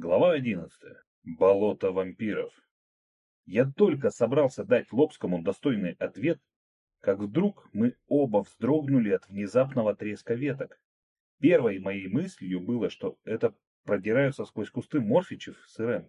Глава одиннадцатая. Болото вампиров. Я только собрался дать Лобскому достойный ответ, как вдруг мы оба вздрогнули от внезапного треска веток. Первой моей мыслью было, что это продираются сквозь кусты Морфичев с Ирен.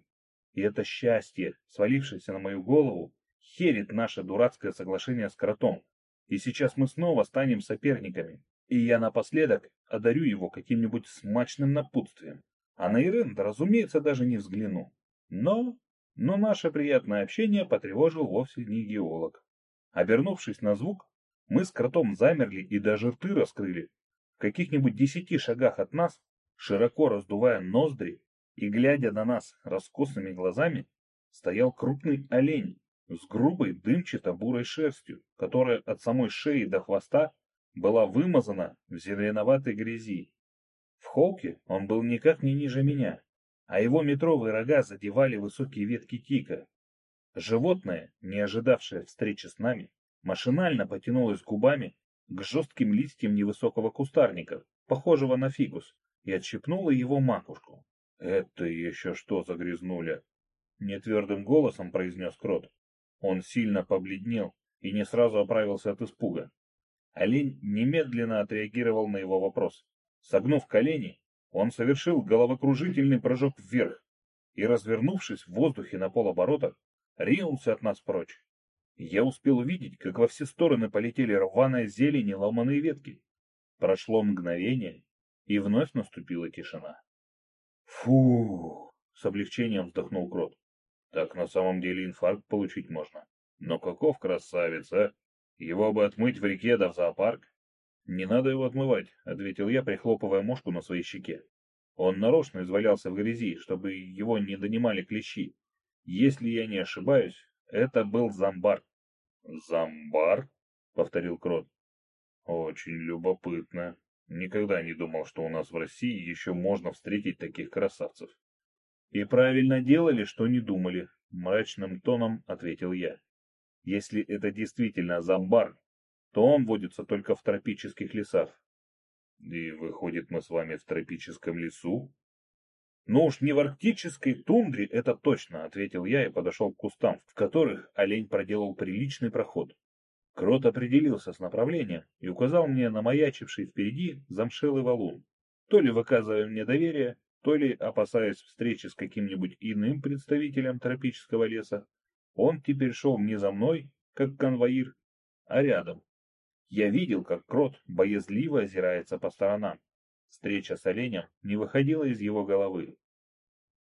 И это счастье, свалившееся на мою голову, херит наше дурацкое соглашение с кротом. И сейчас мы снова станем соперниками. И я напоследок одарю его каким-нибудь смачным напутствием. А на Ирен, разумеется, даже не взгляну. Но, но наше приятное общение потревожил вовсе не геолог. Обернувшись на звук, мы с кротом замерли и даже рты раскрыли. В каких-нибудь десяти шагах от нас, широко раздувая ноздри и глядя на нас раскосыми глазами, стоял крупный олень с грубой дымчато-бурой шерстью, которая от самой шеи до хвоста была вымазана в зеленоватой грязи. В холке он был никак не ниже меня, а его метровые рога задевали высокие ветки тика. Животное, не ожидавшее встречи с нами, машинально потянулось губами к жестким листьям невысокого кустарника, похожего на фигус, и отщипнуло его макушку. «Это еще что за грязнуля?» — нетвердым голосом произнес Крот. Он сильно побледнел и не сразу оправился от испуга. Олень немедленно отреагировал на его вопрос. Согнув колени, он совершил головокружительный прыжок вверх и, развернувшись в воздухе на полоборота, ринулся от нас прочь. Я успел увидеть, как во все стороны полетели рваная зелень и ломаные ветки. Прошло мгновение, и вновь наступила тишина. Фу! с облегчением вздохнул Крот. Так на самом деле инфаркт получить можно. Но каков красавец, а? Его бы отмыть в реке да в зоопарк. Не надо его отмывать, ответил я, прихлопывая мошку на своей щеке. Он нарочно извалялся в грязи, чтобы его не донимали клещи. Если я не ошибаюсь, это был зомбар. Зомбар? повторил Крот. Очень любопытно. Никогда не думал, что у нас в России еще можно встретить таких красавцев. И правильно делали, что не думали, мрачным тоном ответил я. Если это действительно зомбар, то он водится только в тропических лесах. И выходит, мы с вами в тропическом лесу? Ну уж не в арктической тундре, это точно, ответил я и подошел к кустам, в которых олень проделал приличный проход. Крот определился с направлением и указал мне на маячивший впереди замшелый валун. То ли выказывая мне доверие, то ли опасаясь встречи с каким-нибудь иным представителем тропического леса, он теперь шел не за мной, как конвоир, а рядом. Я видел, как крот боязливо озирается по сторонам. Встреча с оленем не выходила из его головы.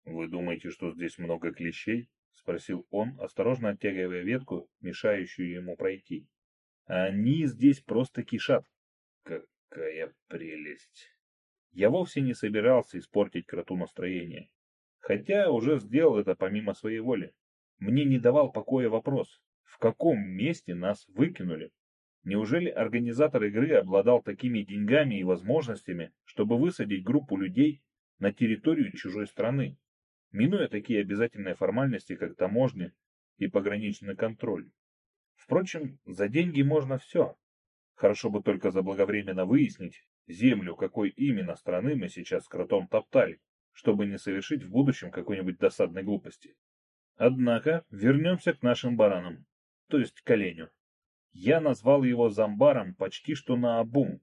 «Вы думаете, что здесь много клещей?» — спросил он, осторожно оттягивая ветку, мешающую ему пройти. «Они здесь просто кишат». «Какая прелесть!» Я вовсе не собирался испортить кроту настроение. Хотя уже сделал это помимо своей воли. Мне не давал покоя вопрос, в каком месте нас выкинули. Неужели организатор игры обладал такими деньгами и возможностями, чтобы высадить группу людей на территорию чужой страны, минуя такие обязательные формальности, как таможня и пограничный контроль? Впрочем, за деньги можно все. Хорошо бы только заблаговременно выяснить, землю какой именно страны мы сейчас с кротом топтали, чтобы не совершить в будущем какой-нибудь досадной глупости. Однако вернемся к нашим баранам, то есть к оленю. Я назвал его зомбаром почти что наобум,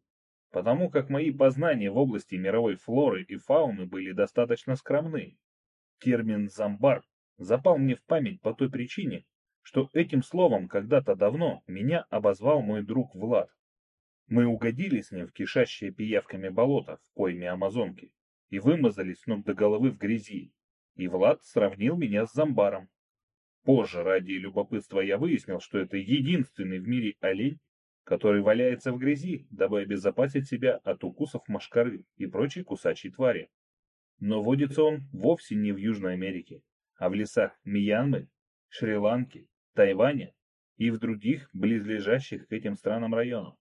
потому как мои познания в области мировой флоры и фауны были достаточно скромны. Термин «зомбар» запал мне в память по той причине, что этим словом когда-то давно меня обозвал мой друг Влад. Мы угодили с ним в кишащее пиявками болото в пойме Амазонки и вымазались с ног до головы в грязи, и Влад сравнил меня с зомбаром. Позже, ради любопытства, я выяснил, что это единственный в мире олень, который валяется в грязи, дабы обезопасить себя от укусов мошкары и прочей кусачей твари. Но водится он вовсе не в Южной Америке, а в лесах Мьянмы, Шри-Ланки, Тайваня и в других близлежащих к этим странам районах.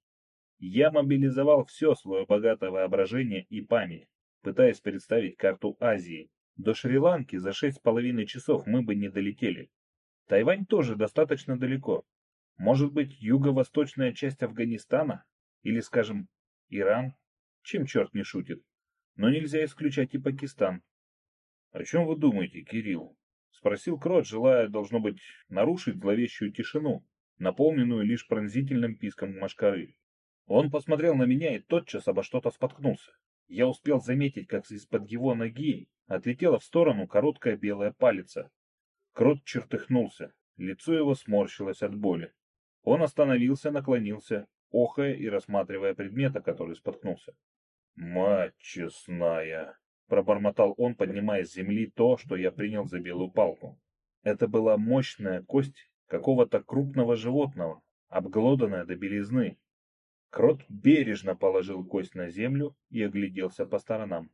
Я мобилизовал все свое богатое воображение и память, пытаясь представить карту Азии. До Шри-Ланки за шесть с половиной часов мы бы не долетели. Тайвань тоже достаточно далеко. Может быть, юго-восточная часть Афганистана? Или, скажем, Иран? Чем черт не шутит? Но нельзя исключать и Пакистан. О чем вы думаете, Кирилл? Спросил Крот, желая, должно быть, нарушить зловещую тишину, наполненную лишь пронзительным писком машкары. Он посмотрел на меня и тотчас обо что-то споткнулся. Я успел заметить, как из-под его ноги отлетела в сторону короткая белая палица. Крот чертыхнулся, лицо его сморщилось от боли. Он остановился, наклонился, охая и рассматривая предмета, который споткнулся. «Мать честная!» — пробормотал он, поднимая с земли то, что я принял за белую палку. Это была мощная кость какого-то крупного животного, обглоданная до белизны. Крот бережно положил кость на землю и огляделся по сторонам.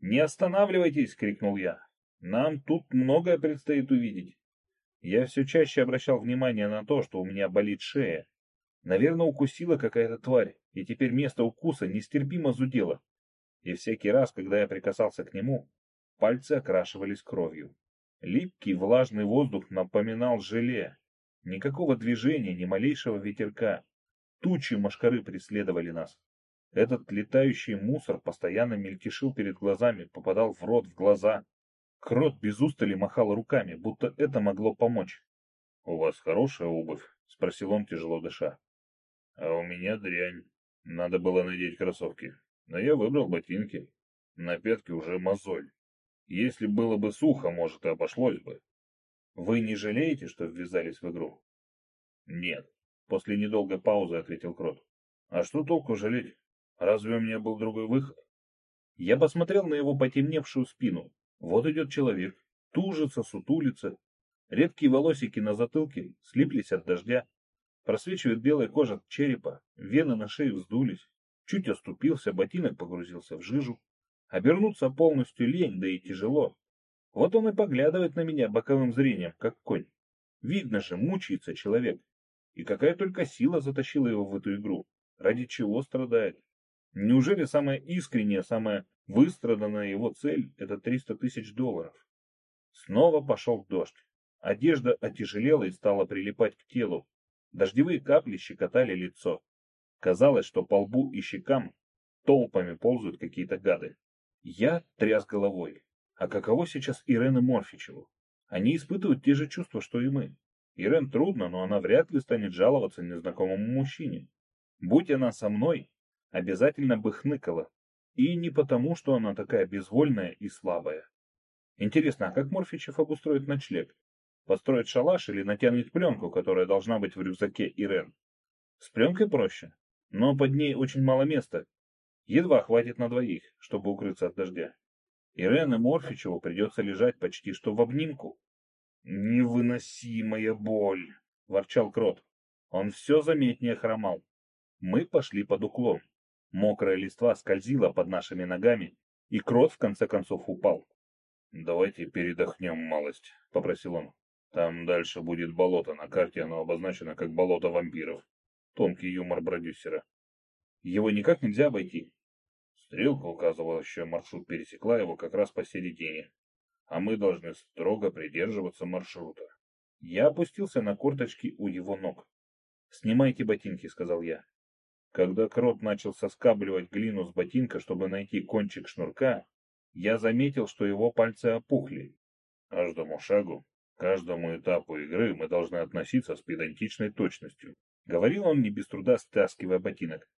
«Не останавливайтесь!» — крикнул я. «Нам тут многое предстоит увидеть». Я все чаще обращал внимание на то, что у меня болит шея. Наверное, укусила какая-то тварь, и теперь место укуса нестерпимо зудело. И всякий раз, когда я прикасался к нему, пальцы окрашивались кровью. Липкий влажный воздух напоминал желе. Никакого движения, ни малейшего ветерка. Тучи машкары преследовали нас. Этот летающий мусор постоянно мельтешил перед глазами, попадал в рот, в глаза. Крот без устали махал руками, будто это могло помочь. — У вас хорошая обувь? — спросил он, тяжело дыша. — А у меня дрянь. Надо было надеть кроссовки. Но я выбрал ботинки. На пятке уже мозоль. Если было бы сухо, может, и обошлось бы. Вы не жалеете, что ввязались в игру? Нет. После недолгой паузы ответил Крот. А что толку жалеть? Разве у меня был другой выход? Я посмотрел на его потемневшую спину. Вот идет человек. Тужится, сутулится. Редкие волосики на затылке слиплись от дождя. Просвечивает белая кожа черепа, вены на шее вздулись. Чуть оступился, ботинок погрузился в жижу. Обернуться полностью лень, да и тяжело. Вот он и поглядывает на меня боковым зрением, как конь. Видно же, мучается человек. И какая только сила затащила его в эту игру. Ради чего страдает? Неужели самая искренняя, самая выстраданная его цель – это 300 тысяч долларов? Снова пошел дождь. Одежда отяжелела и стала прилипать к телу. Дождевые капли щекотали лицо. Казалось, что по лбу и щекам толпами ползают какие-то гады. Я тряс головой. А каково сейчас Ирене Морфичеву? Они испытывают те же чувства, что и мы. Ирен трудно, но она вряд ли станет жаловаться незнакомому мужчине. Будь она со мной, обязательно бы хныкала. И не потому, что она такая безвольная и слабая. Интересно, а как Морфичев обустроит ночлег? Построит шалаш или натянет пленку, которая должна быть в рюкзаке Ирен? С пленкой проще, но под ней очень мало места. Едва хватит на двоих, чтобы укрыться от дождя. Ирен и Морфичеву придется лежать почти что в обнимку. «Невыносимая боль!» — ворчал Крот. Он все заметнее хромал. Мы пошли под уклон. Мокрая листва скользила под нашими ногами, и Крот в конце концов упал. «Давайте передохнем малость», — попросил он. Там дальше будет болото, на карте оно обозначено как болото вампиров. Тонкий юмор продюсера. Его никак нельзя обойти. Стрелка, указывающая маршрут, пересекла его как раз посередине. А мы должны строго придерживаться маршрута. Я опустился на корточки у его ног. «Снимайте ботинки», — сказал я. Когда крот начал соскабливать глину с ботинка, чтобы найти кончик шнурка, я заметил, что его пальцы опухли. Каждому шагу каждому этапу игры мы должны относиться с педантичной точностью. Говорил он не без труда, стаскивая ботинок.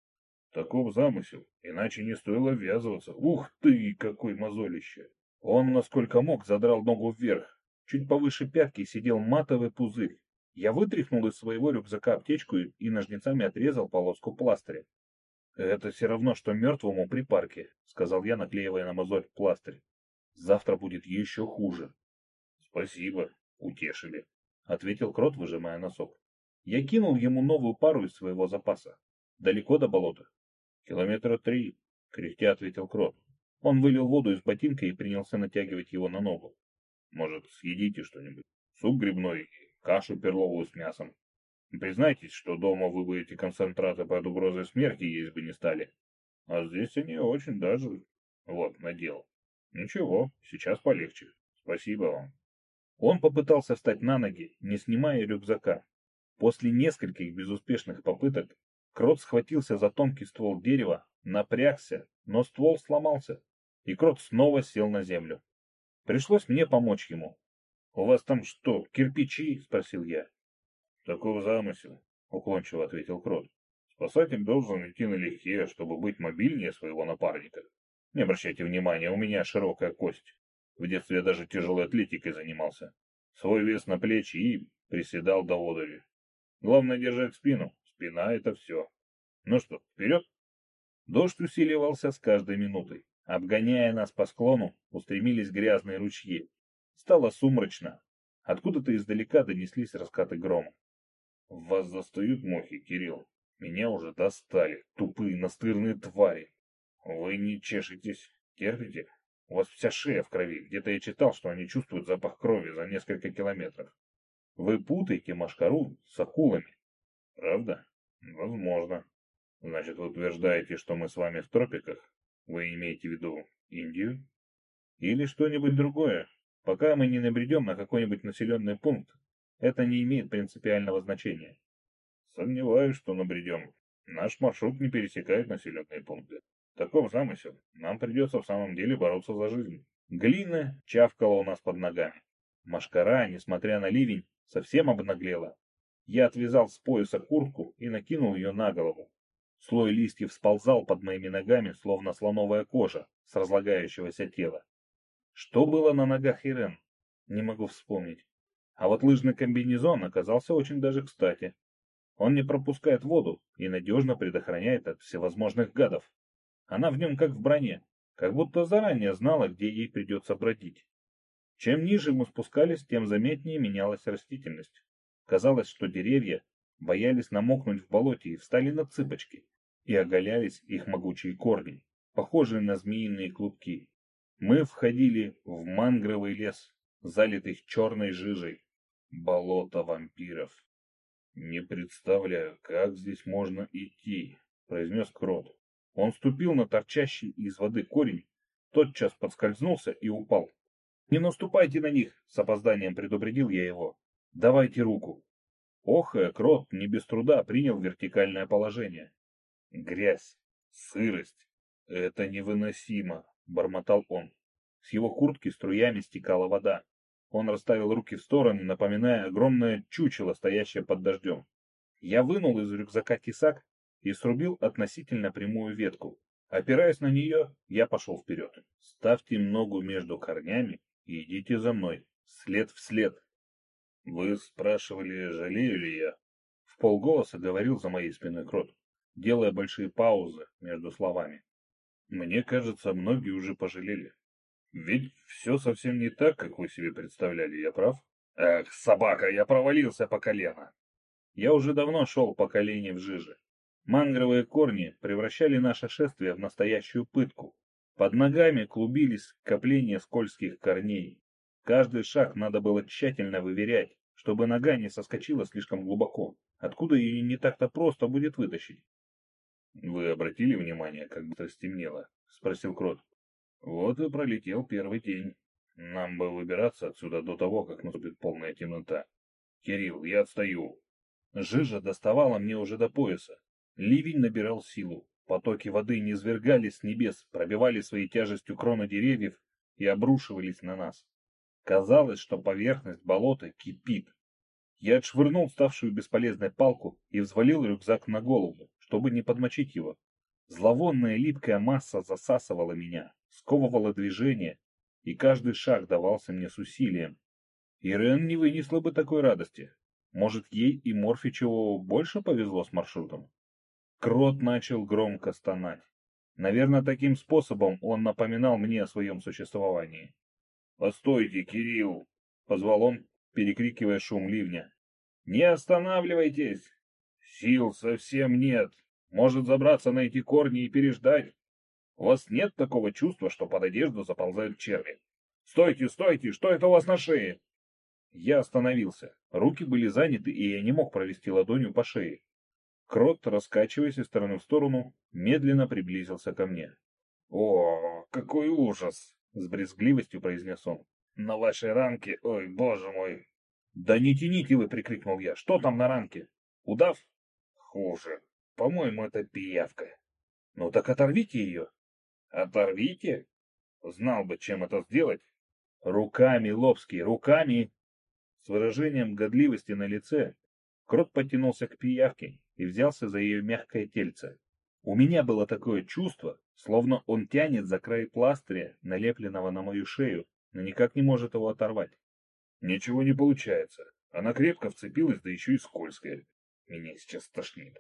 Таков замысел, иначе не стоило ввязываться. Ух ты, какой мозолище! Он, насколько мог, задрал ногу вверх. Чуть повыше пятки сидел матовый пузырь. Я вытряхнул из своего рюкзака аптечку и ножницами отрезал полоску пластыря. «Это все равно, что мертвому при парке», — сказал я, наклеивая на мозоль пластырь. «Завтра будет еще хуже». «Спасибо», «Утешили», — ответил Крот, выжимая носок. Я кинул ему новую пару из своего запаса. «Далеко до болота?» «Километра три», — кряхтя ответил Крот. Он вылил воду из ботинка и принялся натягивать его на ногу. «Может, съедите что-нибудь? Суп грибной, кашу перловую с мясом. Признайтесь, что дома вы будете концентраты под угрозой смерти есть бы не стали. А здесь они очень даже... Вот, надел. Ничего, сейчас полегче. Спасибо вам». Он попытался встать на ноги, не снимая рюкзака. После нескольких безуспешных попыток Крот схватился за тонкий ствол дерева, напрягся, но ствол сломался, и Крот снова сел на землю. Пришлось мне помочь ему. «У вас там что, кирпичи?» — спросил я. «Таков замысел», — уклончиво ответил Крот. «Спасатель должен идти налегке, чтобы быть мобильнее своего напарника. Не обращайте внимания, у меня широкая кость. В детстве я даже тяжелой атлетикой занимался. Свой вес на плечи и приседал до одури. Главное держать спину. Спина — это все. Ну что, вперед? Дождь усиливался с каждой минутой. Обгоняя нас по склону, устремились грязные ручьи. Стало сумрачно. Откуда-то издалека донеслись раскаты грома. Вас застают мухи, Кирилл. Меня уже достали, тупые настырные твари. Вы не чешетесь, терпите? У вас вся шея в крови. Где-то я читал, что они чувствуют запах крови за несколько километров. Вы путаете машкару с акулами. Правда? Возможно. Значит, вы утверждаете, что мы с вами в тропиках? Вы имеете в виду Индию? Или что-нибудь другое? Пока мы не набредем на какой-нибудь населенный пункт, это не имеет принципиального значения. Сомневаюсь, что набредем. Наш маршрут не пересекает населенные пункты. Таков замысел. Нам придется в самом деле бороться за жизнь. Глина чавкала у нас под ногами. Машкара, несмотря на ливень, совсем обнаглела. Я отвязал с пояса куртку и накинул ее на голову. Слой листьев сползал под моими ногами, словно слоновая кожа с разлагающегося тела. Что было на ногах Ирен? Не могу вспомнить. А вот лыжный комбинезон оказался очень даже кстати. Он не пропускает воду и надежно предохраняет от всевозможных гадов. Она в нем как в броне, как будто заранее знала, где ей придется бродить. Чем ниже мы спускались, тем заметнее менялась растительность. Казалось, что деревья боялись намокнуть в болоте и встали на цыпочки, и оголялись их могучие корни, похожие на змеиные клубки. Мы входили в мангровый лес, залитый черной жижей, болото вампиров. «Не представляю, как здесь можно идти», — произнес Крот. Он ступил на торчащий из воды корень, тотчас подскользнулся и упал. «Не наступайте на них!» — с опозданием предупредил я его. «Давайте руку!» Охая, крот не без труда принял вертикальное положение. «Грязь, сырость — это невыносимо!» — бормотал он. С его куртки струями стекала вода. Он расставил руки в стороны, напоминая огромное чучело, стоящее под дождем. Я вынул из рюкзака тесак и срубил относительно прямую ветку. Опираясь на нее, я пошел вперед. Ставьте ногу между корнями и идите за мной, след в след. Вы спрашивали, жалею ли я? В полголоса говорил за моей спиной Крот, делая большие паузы между словами. Мне кажется, многие уже пожалели. Ведь все совсем не так, как вы себе представляли, я прав? Эх, собака, я провалился по колено. Я уже давно шел по колени в жиже. Мангровые корни превращали наше шествие в настоящую пытку. Под ногами клубились скопления скользких корней. Каждый шаг надо было тщательно выверять, чтобы нога не соскочила слишком глубоко, откуда ее не так-то просто будет вытащить. — Вы обратили внимание, как будто стемнело? — спросил Крот. — Вот и пролетел первый день. Нам бы выбираться отсюда до того, как наступит полная темнота. — Кирилл, я отстаю. Жижа доставала мне уже до пояса. Ливень набирал силу. Потоки воды низвергались с небес, пробивали своей тяжестью кроны деревьев и обрушивались на нас. Казалось, что поверхность болота кипит. Я отшвырнул ставшую бесполезной палку и взвалил рюкзак на голову, чтобы не подмочить его. Зловонная липкая масса засасывала меня, сковывала движение, и каждый шаг давался мне с усилием. Ирен не вынесла бы такой радости. Может, ей и Морфичеву больше повезло с маршрутом? Крот начал громко стонать. Наверное, таким способом он напоминал мне о своем существовании. «Постойте, Кирилл!» — позвал он, перекрикивая шум ливня. «Не останавливайтесь! Сил совсем нет. Может забраться на эти корни и переждать. У вас нет такого чувства, что под одежду заползают черви? Стойте, стойте! Что это у вас на шее?» Я остановился. Руки были заняты, и я не мог провести ладонью по шее. Крот, раскачиваясь из стороны в сторону, медленно приблизился ко мне. «О, какой ужас!» — с брезгливостью произнес он. «На вашей ранке, ой, боже мой!» «Да не тяните вы!» — прикрикнул я. «Что там на ранке? Удав?» «Хуже. По-моему, это пиявка». «Ну так оторвите ее». «Оторвите? Знал бы, чем это сделать. Руками, Лобский, руками! С выражением годливости на лице Крот потянулся к пиявке и взялся за ее мягкое тельце. У меня было такое чувство, словно он тянет за край пластыря, налепленного на мою шею, но никак не может его оторвать. Ничего не получается. Она крепко вцепилась, да еще и скользкая. Меня сейчас тошнит.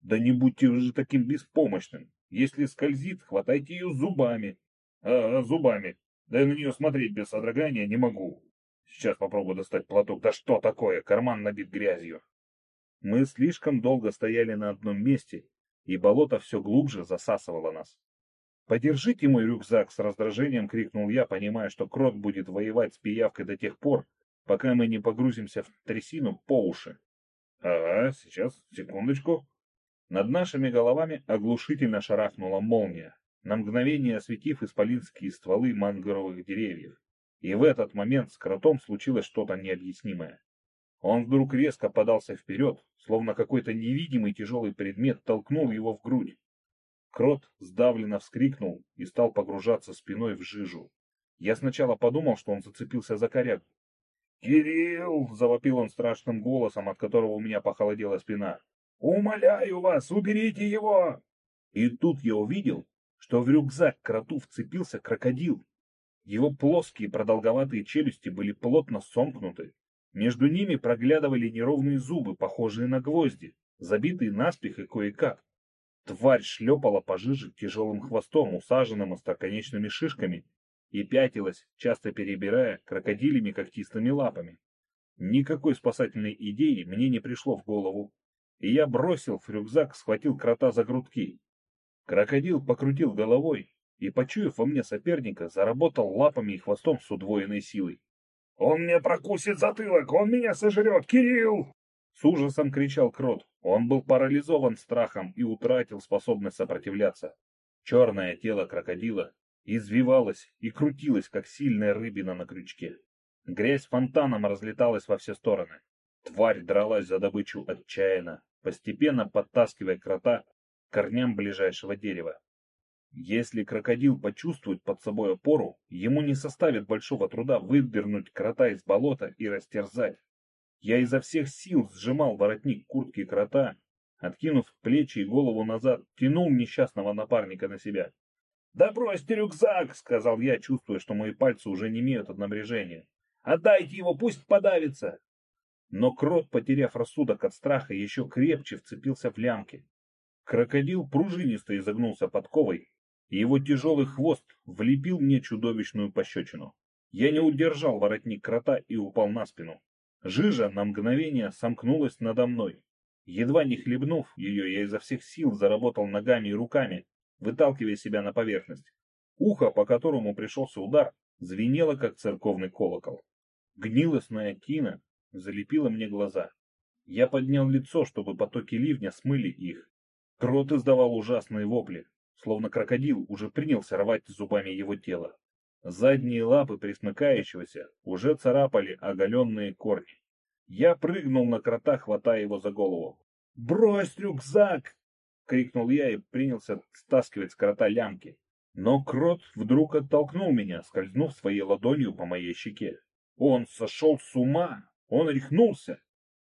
Да не будьте уже таким беспомощным. Если скользит, хватайте ее зубами. А, зубами. Да я на нее смотреть без содрогания не могу. Сейчас попробую достать платок. Да что такое? Карман набит грязью. Мы слишком долго стояли на одном месте, и болото все глубже засасывало нас. «Подержите мой рюкзак!» — с раздражением крикнул я, понимая, что крот будет воевать с пиявкой до тех пор, пока мы не погрузимся в трясину по уши. «Ага, сейчас, секундочку». Над нашими головами оглушительно шарахнула молния, на мгновение осветив исполинские стволы мангровых деревьев. И в этот момент с кротом случилось что-то необъяснимое. Он вдруг резко подался вперед, словно какой-то невидимый тяжелый предмет толкнул его в грудь. Крот сдавленно вскрикнул и стал погружаться спиной в жижу. Я сначала подумал, что он зацепился за корягу. «Кирилл!» — завопил он страшным голосом, от которого у меня похолодела спина. «Умоляю вас, уберите его!» И тут я увидел, что в рюкзак кроту вцепился крокодил. Его плоские продолговатые челюсти были плотно сомкнуты, между ними проглядывали неровные зубы, похожие на гвозди, забитые наспех и кое-как. Тварь шлепала по жиже тяжелым хвостом, усаженным остроконечными шишками, и пятилась, часто перебирая крокодилями когтистыми лапами. Никакой спасательной идеи мне не пришло в голову, и я бросил в рюкзак, схватил крота за грудки. Крокодил покрутил головой и, почуяв во мне соперника, заработал лапами и хвостом с удвоенной силой. «Он мне прокусит затылок! Он меня сожрет! Кирилл!» С ужасом кричал Крот. Он был парализован страхом и утратил способность сопротивляться. Черное тело крокодила извивалось и крутилось, как сильная рыбина на крючке. Грязь фонтаном разлеталась во все стороны. Тварь дралась за добычу отчаянно, постепенно подтаскивая крота к корням ближайшего дерева. Если крокодил почувствует под собой опору, ему не составит большого труда выдернуть крота из болота и растерзать. Я изо всех сил сжимал воротник куртки крота, откинув плечи и голову назад, тянул несчастного напарника на себя. «Да бросьте рюкзак!» — сказал я, чувствуя, что мои пальцы уже не имеют от напряжения. «Отдайте его, пусть подавится!» Но крот, потеряв рассудок от страха, еще крепче вцепился в лямки. Крокодил пружинисто изогнулся подковой, и его тяжелый хвост влепил мне чудовищную пощечину. Я не удержал воротник крота и упал на спину. Жижа на мгновение сомкнулась надо мной. Едва не хлебнув ее, я изо всех сил заработал ногами и руками, выталкивая себя на поверхность. Ухо, по которому пришелся удар, звенело, как церковный колокол. Гнилостная тина залепила мне глаза. Я поднял лицо, чтобы потоки ливня смыли их. Крот издавал ужасные вопли, словно крокодил уже принялся рвать зубами его тело. Задние лапы присмыкающегося уже царапали оголенные корни. Я прыгнул на крота, хватая его за голову. «Брось рюкзак!» — крикнул я и принялся стаскивать с крота лямки. Но крот вдруг оттолкнул меня, скользнув своей ладонью по моей щеке. Он сошел с ума! Он рехнулся!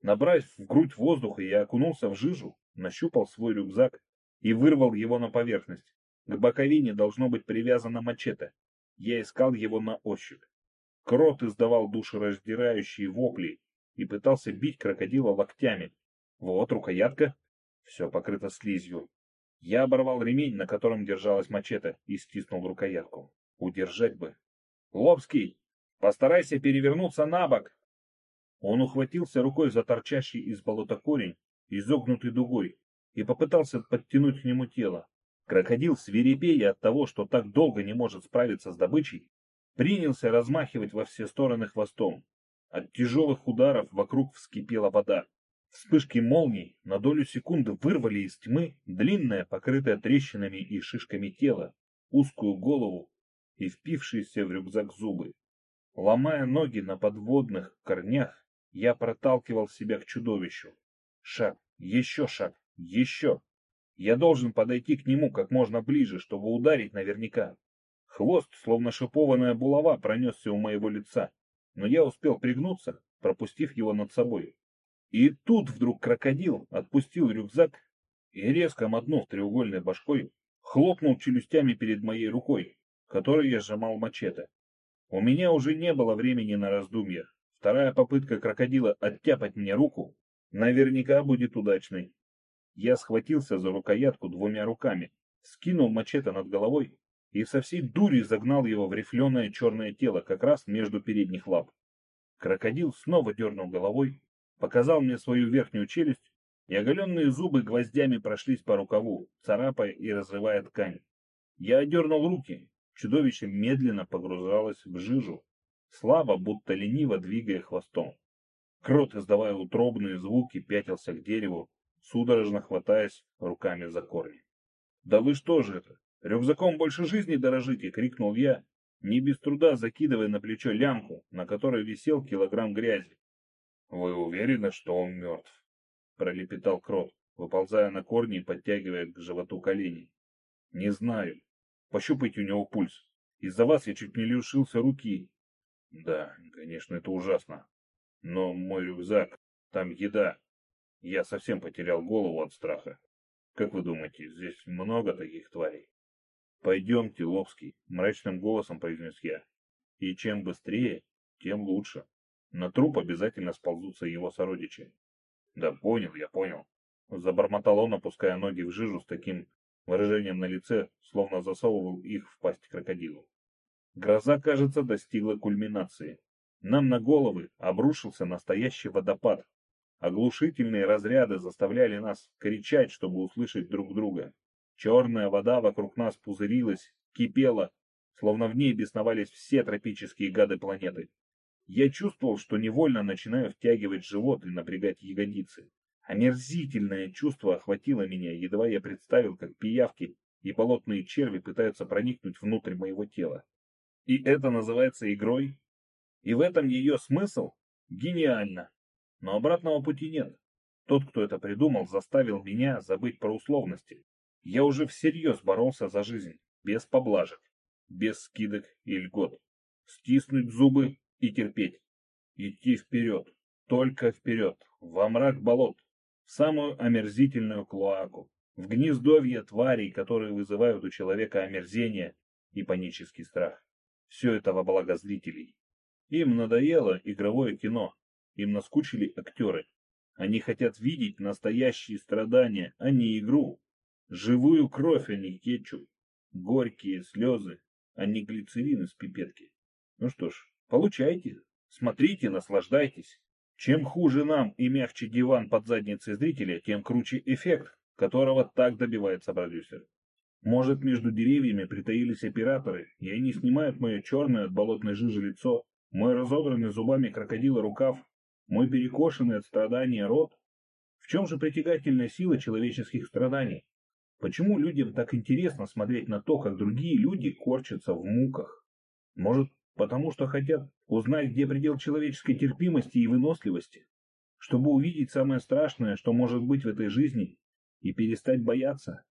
Набрав в грудь воздуха, я окунулся в жижу, нащупал свой рюкзак и вырвал его на поверхность. К боковине должно быть привязано мачете. Я искал его на ощупь. Крот издавал душераздирающие вопли и пытался бить крокодила локтями. Вот рукоятка. Все покрыто слизью. Я оборвал ремень, на котором держалась мачете, и стиснул рукоятку. Удержать бы. «Лобский, постарайся перевернуться на бок!» Он ухватился рукой за торчащий из болота корень, изогнутый дугой, и попытался подтянуть к нему тело. Крокодил, свирепея от того, что так долго не может справиться с добычей, принялся размахивать во все стороны хвостом. От тяжелых ударов вокруг вскипела вода. Вспышки молний на долю секунды вырвали из тьмы длинное, покрытое трещинами и шишками тело, узкую голову и впившиеся в рюкзак зубы. Ломая ноги на подводных корнях, я проталкивал себя к чудовищу. Шаг, еще шаг, еще. Я должен подойти к нему как можно ближе, чтобы ударить наверняка. Хвост, словно шипованная булава, пронесся у моего лица, но я успел пригнуться, пропустив его над собой. И тут вдруг крокодил отпустил рюкзак и, резко мотнув треугольной башкой, хлопнул челюстями перед моей рукой, которой я сжимал мачете. У меня уже не было времени на раздумья. Вторая попытка крокодила оттяпать мне руку наверняка будет удачной. Я схватился за рукоятку двумя руками, скинул мачете над головой и со всей дури загнал его в рифленое черное тело как раз между передних лап. Крокодил снова дернул головой, показал мне свою верхнюю челюсть, и оголенные зубы гвоздями прошлись по рукаву, царапая и разрывая ткань. Я одернул руки, чудовище медленно погружалось в жижу, слабо, будто лениво двигая хвостом. Крот, издавая утробные звуки, пятился к дереву, судорожно хватаясь руками за корни. «Да вы что же это? Рюкзаком больше жизни дорожите!» — крикнул я, не без труда закидывая на плечо лямку, на которой висел килограмм грязи. «Вы уверены, что он мертв?» — пролепетал Крот, выползая на корни и подтягивая к животу колени. «Не знаю. Пощупайте у него пульс. Из-за вас я чуть не лишился руки». «Да, конечно, это ужасно. Но мой рюкзак, там еда. Я совсем потерял голову от страха. Как вы думаете, здесь много таких тварей?» «Пойдемте, Ловский», — мрачным голосом произнес я. «И чем быстрее, тем лучше. На труп обязательно сползутся его сородичи». «Да понял, я понял». Забормотал он, опуская ноги в жижу с таким выражением на лице, словно засовывал их в пасть крокодилу. Гроза, кажется, достигла кульминации. Нам на головы обрушился настоящий водопад. Оглушительные разряды заставляли нас кричать, чтобы услышать друг друга. Черная вода вокруг нас пузырилась, кипела, словно в ней бесновались все тропические гады планеты. Я чувствовал, что невольно начинаю втягивать живот и напрягать ягодицы. Омерзительное чувство охватило меня, едва я представил, как пиявки и болотные черви пытаются проникнуть внутрь моего тела. И это называется игрой? И в этом ее смысл? Гениально. Но обратного пути нет. Тот, кто это придумал, заставил меня забыть про условности. Я уже всерьез боролся за жизнь, без поблажек, без скидок и льгот. Стиснуть зубы и терпеть. Идти вперед, только вперед, во мрак болот, в самую омерзительную клоаку, в гнездовье тварей, которые вызывают у человека омерзение и панический страх. Все это во благо зрителей. Им надоело игровое кино, им наскучили актеры. Они хотят видеть настоящие страдания, а не игру. Живую кровь, а не кетчуп. Горькие слезы, а не глицерин из пипетки. Ну что ж, получайте, смотрите, наслаждайтесь. Чем хуже нам и мягче диван под задницей зрителя, тем круче эффект, которого так добивается продюсер. Может, между деревьями притаились операторы, и они снимают мое черное от болотной жижи лицо, мой разодранный зубами крокодила рукав, мой перекошенный от страдания рот? В чем же притягательная сила человеческих страданий? Почему людям так интересно смотреть на то, как другие люди корчатся в муках? Может, потому что хотят узнать, где предел человеческой терпимости и выносливости? Чтобы увидеть самое страшное, что может быть в этой жизни, и перестать бояться?